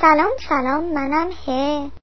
سلام سلام منم هه